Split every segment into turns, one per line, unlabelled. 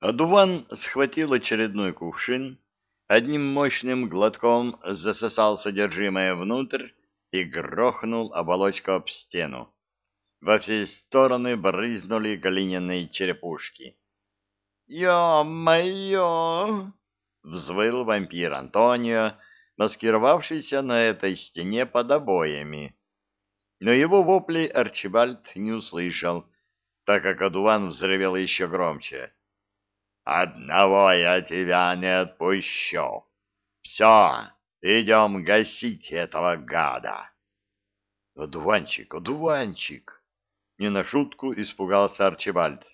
Адуван схватил очередной кувшин, одним мощным глотком засосал содержимое внутрь и грохнул оболочку об стену. Во все стороны брызнули глиняные черепушки. «Ё-моё!» — взвыл вампир Антонио, маскировавшийся на этой стене под обоями. Но его вопли Арчибальд не услышал, так как одуван взревел еще громче. «Одного я тебя не отпущу! Все, идем гасить этого гада!» «Одуванчик, одуванчик!» Не на шутку испугался Арчибальд.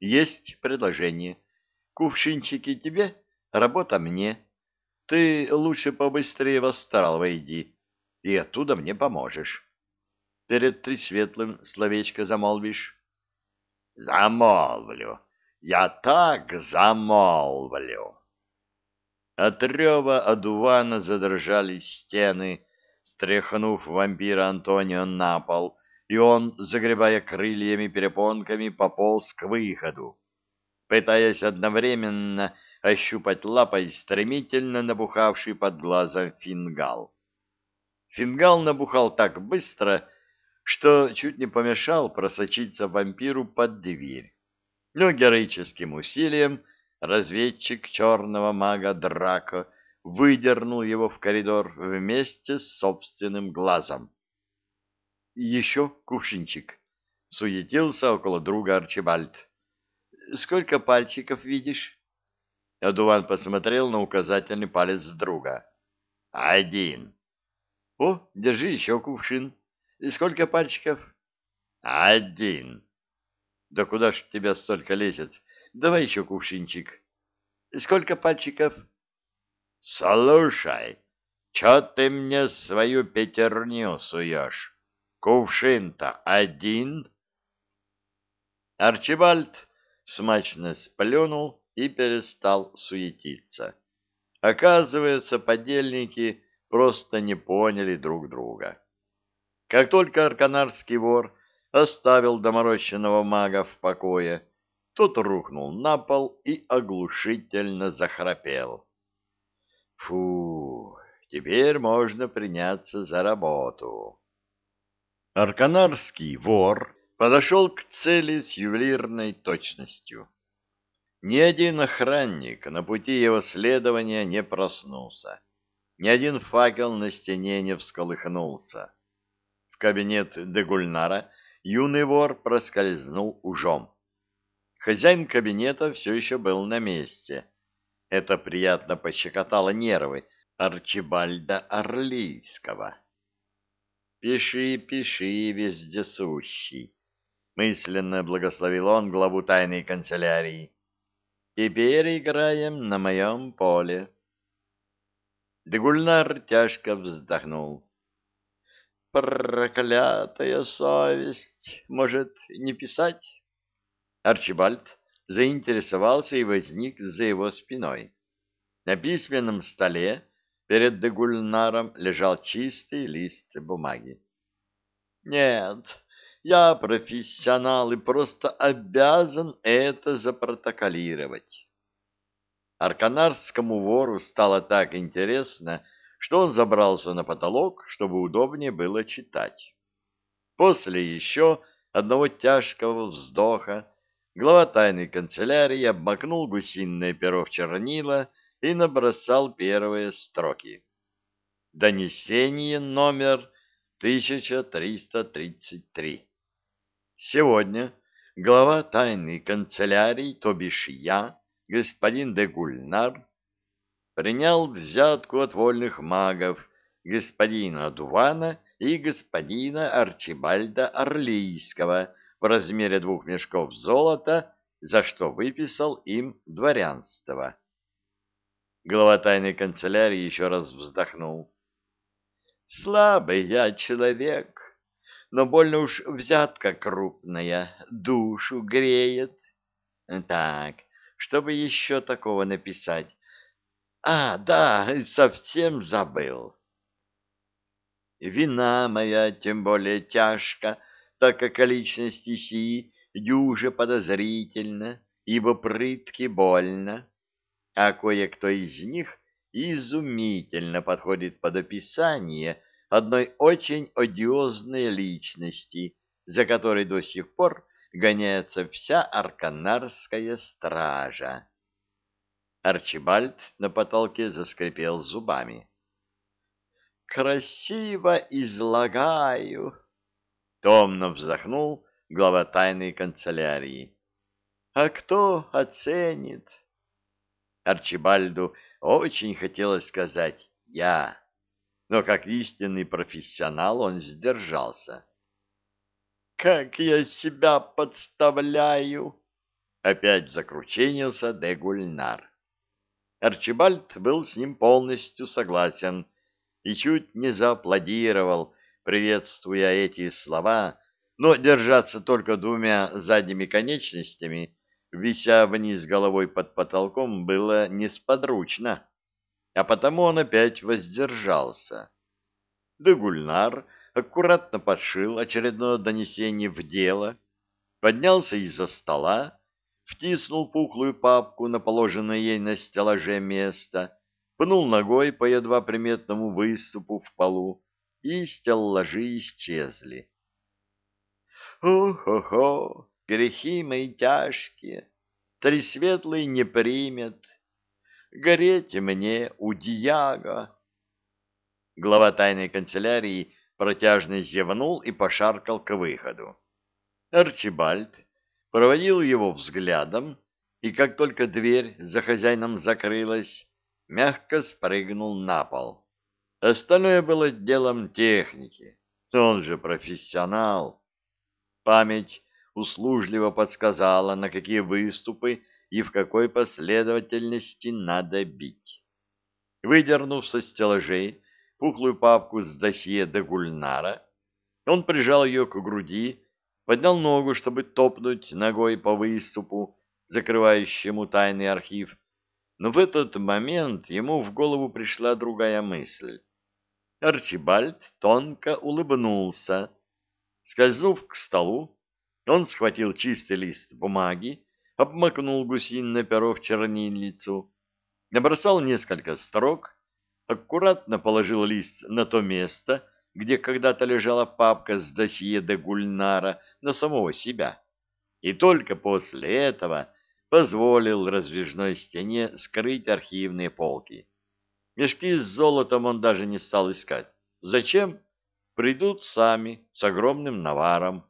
«Есть предложение. Кувшинчики тебе, работа мне. Ты лучше побыстрее в астрал войди, и оттуда мне поможешь. Перед Тресветлым словечко замолвишь. Замолвлю. Я так замолвлю. От рева одувана задрожали стены, стряхнув вампира Антонио на пол, и он, загребая крыльями-перепонками, пополз к выходу, пытаясь одновременно ощупать лапой стремительно набухавший под глазом фингал. Фингал набухал так быстро, что чуть не помешал просочиться вампиру под дверь. Но героическим усилием разведчик черного мага Драко выдернул его в коридор вместе с собственным глазом. «Еще кувшинчик», — суетился около друга Арчибальд. «Сколько пальчиков видишь?» Адуван посмотрел на указательный палец друга. «Один». «О, держи еще кувшин. Сколько пальчиков? Один. Да куда ж тебя столько лезет? Давай еще кувшинчик. Сколько пальчиков? Слушай, че ты мне свою пятерню суешь? Кувшин-то один? Арчибальд смачно сплюнул и перестал суетиться. Оказывается, подельники просто не поняли друг друга. Как только арканарский вор оставил доморощенного мага в покое, тот рухнул на пол и оглушительно захрапел. Фу, теперь можно приняться за работу. Арканарский вор подошел к цели с ювелирной точностью. Ни один охранник на пути его следования не проснулся. Ни один факел на стене не всколыхнулся кабинет Дегульнара юный вор проскользнул ужом. Хозяин кабинета все еще был на месте. Это приятно пощекотало нервы Арчибальда Орлийского. «Пиши, пиши, вездесущий», — мысленно благословил он главу тайной канцелярии. «Теперь играем на моем поле». Дегульнар тяжко вздохнул. Проклятая совесть! Может, не писать? Арчибальд заинтересовался и возник за его спиной. На письменном столе перед Дегульнаром лежал чистый лист бумаги. «Нет, я профессионал и просто обязан это запротоколировать». Арканарскому вору стало так интересно, что он забрался на потолок, чтобы удобнее было читать. После еще одного тяжкого вздоха глава тайной канцелярии обмакнул гусиное перо в чернила и набросал первые строки. Донесение номер 1333. Сегодня глава тайной канцелярии, то бишь я, господин де Гульнар, принял взятку от вольных магов господина Дувана и господина Арчибальда Орлийского в размере двух мешков золота, за что выписал им дворянство. Глава тайной канцелярии еще раз вздохнул. «Слабый я человек, но больно уж взятка крупная, душу греет. Так, чтобы еще такого написать, а, да, совсем забыл. Вина моя тем более тяжка, так как о личности сии дюже подозрительно, ибо прытки больно, а кое-кто из них изумительно подходит под описание одной очень одиозной личности, за которой до сих пор гоняется вся арканарская стража. Арчибальд на потолке заскрипел зубами. «Красиво излагаю!» Томно вздохнул глава тайной канцелярии. «А кто оценит?» Арчибальду очень хотелось сказать «я», но как истинный профессионал он сдержался. «Как я себя подставляю!» Опять закрученился де Гульнар. Арчибальд был с ним полностью согласен и чуть не зааплодировал, приветствуя эти слова, но держаться только двумя задними конечностями, вися вниз головой под потолком, было несподручно, а потому он опять воздержался. Дегульнар аккуратно подшил очередное донесение в дело, поднялся из-за стола, втиснул пухлую папку на положенное ей на стеллаже место, пнул ногой по едва приметному выступу в полу, и стеллажи исчезли. «О-хо-хо! Грехи мои тяжкие! Три светлые не примет! Гореть мне у Дияга!» Глава тайной канцелярии протяжно зевнул и пошаркал к выходу. Арчибальд проводил его взглядом, и как только дверь за хозяином закрылась, мягко спрыгнул на пол. Остальное было делом техники. Он же профессионал. Память услужливо подсказала, на какие выступы и в какой последовательности надо бить. Выдернув со стеллажей пухлую папку с досье до Гульнара, он прижал ее к груди поднял ногу, чтобы топнуть ногой по выступу, закрывающему тайный архив, но в этот момент ему в голову пришла другая мысль. Арчибальд тонко улыбнулся. Скользнув к столу, он схватил чистый лист бумаги, обмакнул гусиное перо в чернильницу, набросал несколько строк, аккуратно положил лист на то место, где когда-то лежала папка с досье де Гульнара на самого себя, и только после этого позволил раздвижной стене скрыть архивные полки. Мешки с золотом он даже не стал искать. Зачем? Придут сами, с огромным наваром.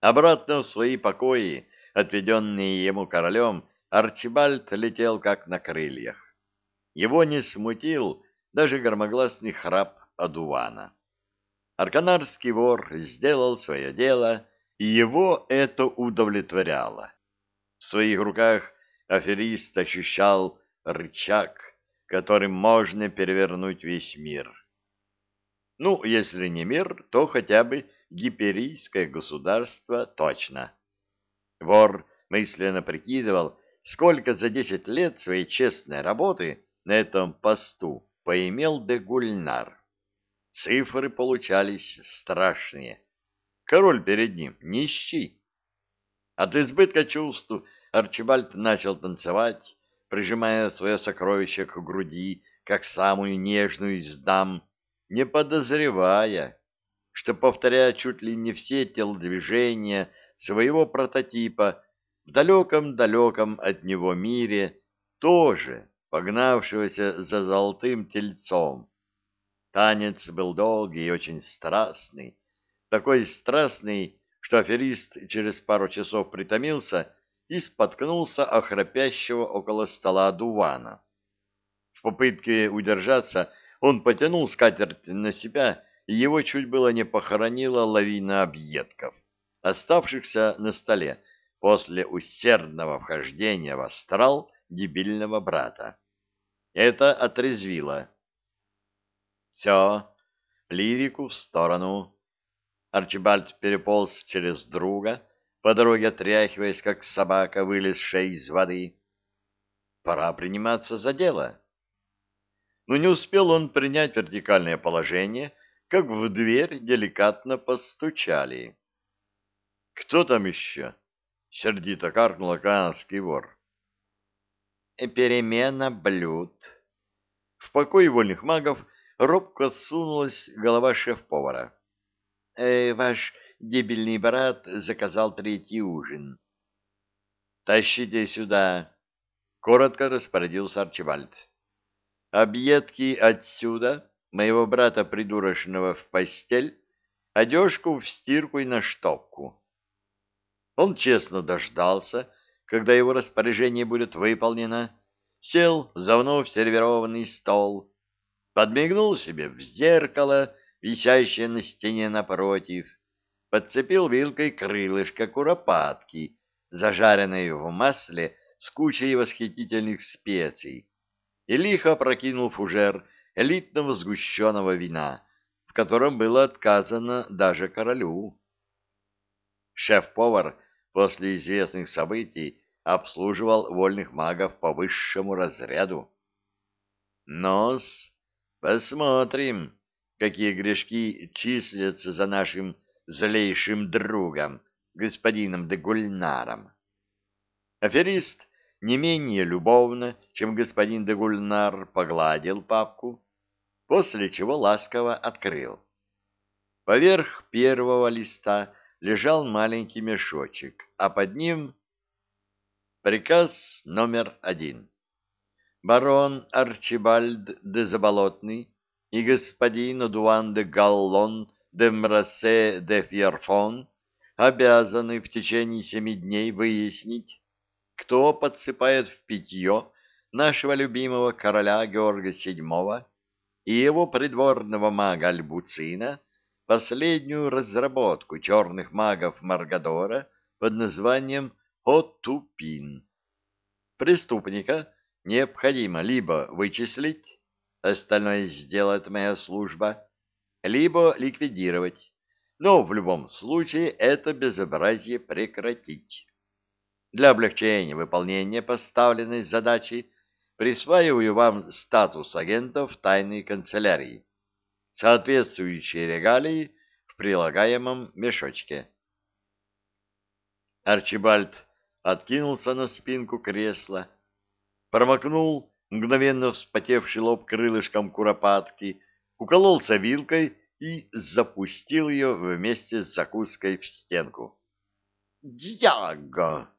Обратно в свои покои, отведенные ему королем, Арчибальд летел как на крыльях. Его не смутил даже громогласный храп одувана. Арканарский вор сделал свое дело, и его это удовлетворяло. В своих руках аферист ощущал рычаг, которым можно перевернуть весь мир. Ну, если не мир, то хотя бы гиперийское государство точно. Вор мысленно прикидывал, сколько за десять лет своей честной работы на этом посту поимел де Гульнар. Цифры получались страшные. Король перед ним нищий. От избытка чувств Арчибальд начал танцевать, прижимая свое сокровище к груди, как самую нежную из дам, не подозревая, что, повторяя чуть ли не все телодвижения своего прототипа, в далеком-далеком от него мире, тоже погнавшегося за золотым тельцом, Танец был долгий и очень страстный, такой страстный, что аферист через пару часов притомился и споткнулся о храпящего около стола дувана. В попытке удержаться он потянул скатерть на себя, и его чуть было не похоронила лавина объедков, оставшихся на столе после усердного вхождения в астрал дебильного брата. Это отрезвило все, лирику в сторону. Арчибальд переполз через друга, по дороге отряхиваясь, как собака, вылезшая из воды. Пора приниматься за дело. Но не успел он принять вертикальное положение, как в дверь деликатно постучали. «Кто там еще?» сердито каркнул океанский вор.
Перемена блюд.
В покое вольных магов робко сунулась голова шеф-повара.
Э, ваш дебильный брат заказал третий ужин.
Тащите сюда, коротко распорядился Арчибальд. Объедки отсюда, моего брата придурочного в постель, одежку в стирку и на штопку. Он честно дождался, когда его распоряжение будет выполнено, сел за вновь сервированный стол, подмигнул себе в зеркало, висящее на стене напротив, подцепил вилкой крылышко куропатки, зажаренной в масле с кучей восхитительных специй, и лихо прокинул фужер элитного сгущенного вина, в котором было отказано даже королю. Шеф-повар после известных событий обслуживал вольных магов по высшему разряду. Нос, посмотрим, какие грешки числятся за нашим злейшим другом, господином де Гульнаром. Аферист не менее любовно, чем господин де Гульнар, погладил папку, после чего ласково открыл. Поверх первого листа лежал маленький мешочек, а под ним приказ номер один. Барон Арчибальд де Заболотный и господин Удуан де Галлон де Мрасе де Фьерфон обязаны в течение семи дней выяснить, кто подсыпает в питье нашего любимого короля Георга VII и его придворного мага Альбуцина последнюю разработку черных магов Маргадора под названием Отупин. Преступника необходимо либо вычислить, остальное сделает моя служба, либо ликвидировать, но в любом случае это безобразие прекратить. Для облегчения выполнения поставленной задачи присваиваю вам статус агентов тайной канцелярии соответствующие регалии в прилагаемом мешочке. Арчибальд откинулся на спинку кресла, промокнул мгновенно вспотевший лоб крылышком куропатки, укололся вилкой и запустил ее вместе с закуской в стенку. «Дьяго!»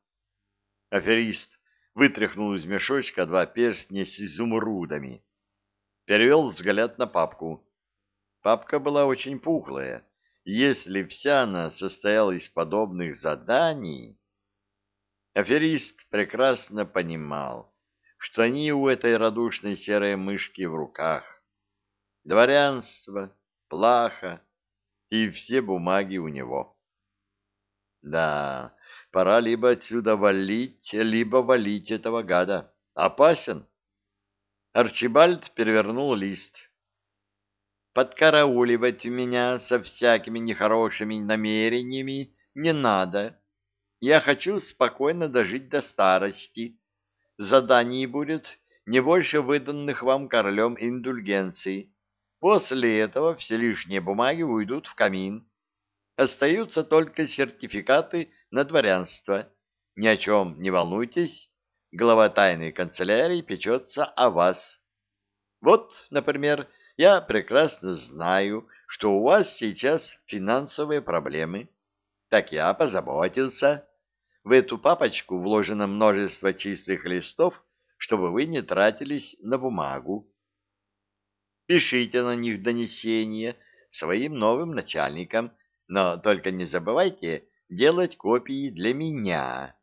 Аферист вытряхнул из мешочка два перстня с изумрудами, перевел взгляд на папку. Папка была очень пухлая. Если вся она состояла из подобных заданий... Аферист прекрасно понимал, что они у этой радушной серой мышки в руках. Дворянство, плаха и все бумаги у него. Да, пора либо отсюда валить, либо валить этого гада. Опасен. Арчибальд перевернул лист подкарауливать меня со всякими нехорошими намерениями не надо. Я хочу спокойно дожить до старости. Заданий будет не больше выданных вам королем индульгенций. После этого все лишние бумаги уйдут в камин. Остаются только сертификаты на дворянство. Ни о чем не волнуйтесь. Глава тайной канцелярии печется о вас. Вот, например, я прекрасно знаю, что у вас сейчас финансовые проблемы. Так я позаботился. В эту папочку вложено множество чистых листов, чтобы вы не тратились на бумагу. Пишите на них донесения своим новым начальникам, но только не забывайте делать копии для меня.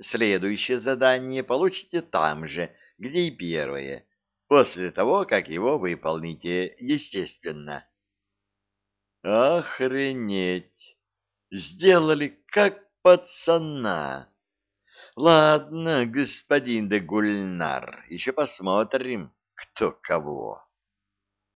Следующее задание получите там же, где и первое после того, как его выполните, естественно. Охренеть! Сделали как пацана. Ладно, господин де Гульнар, еще посмотрим, кто кого.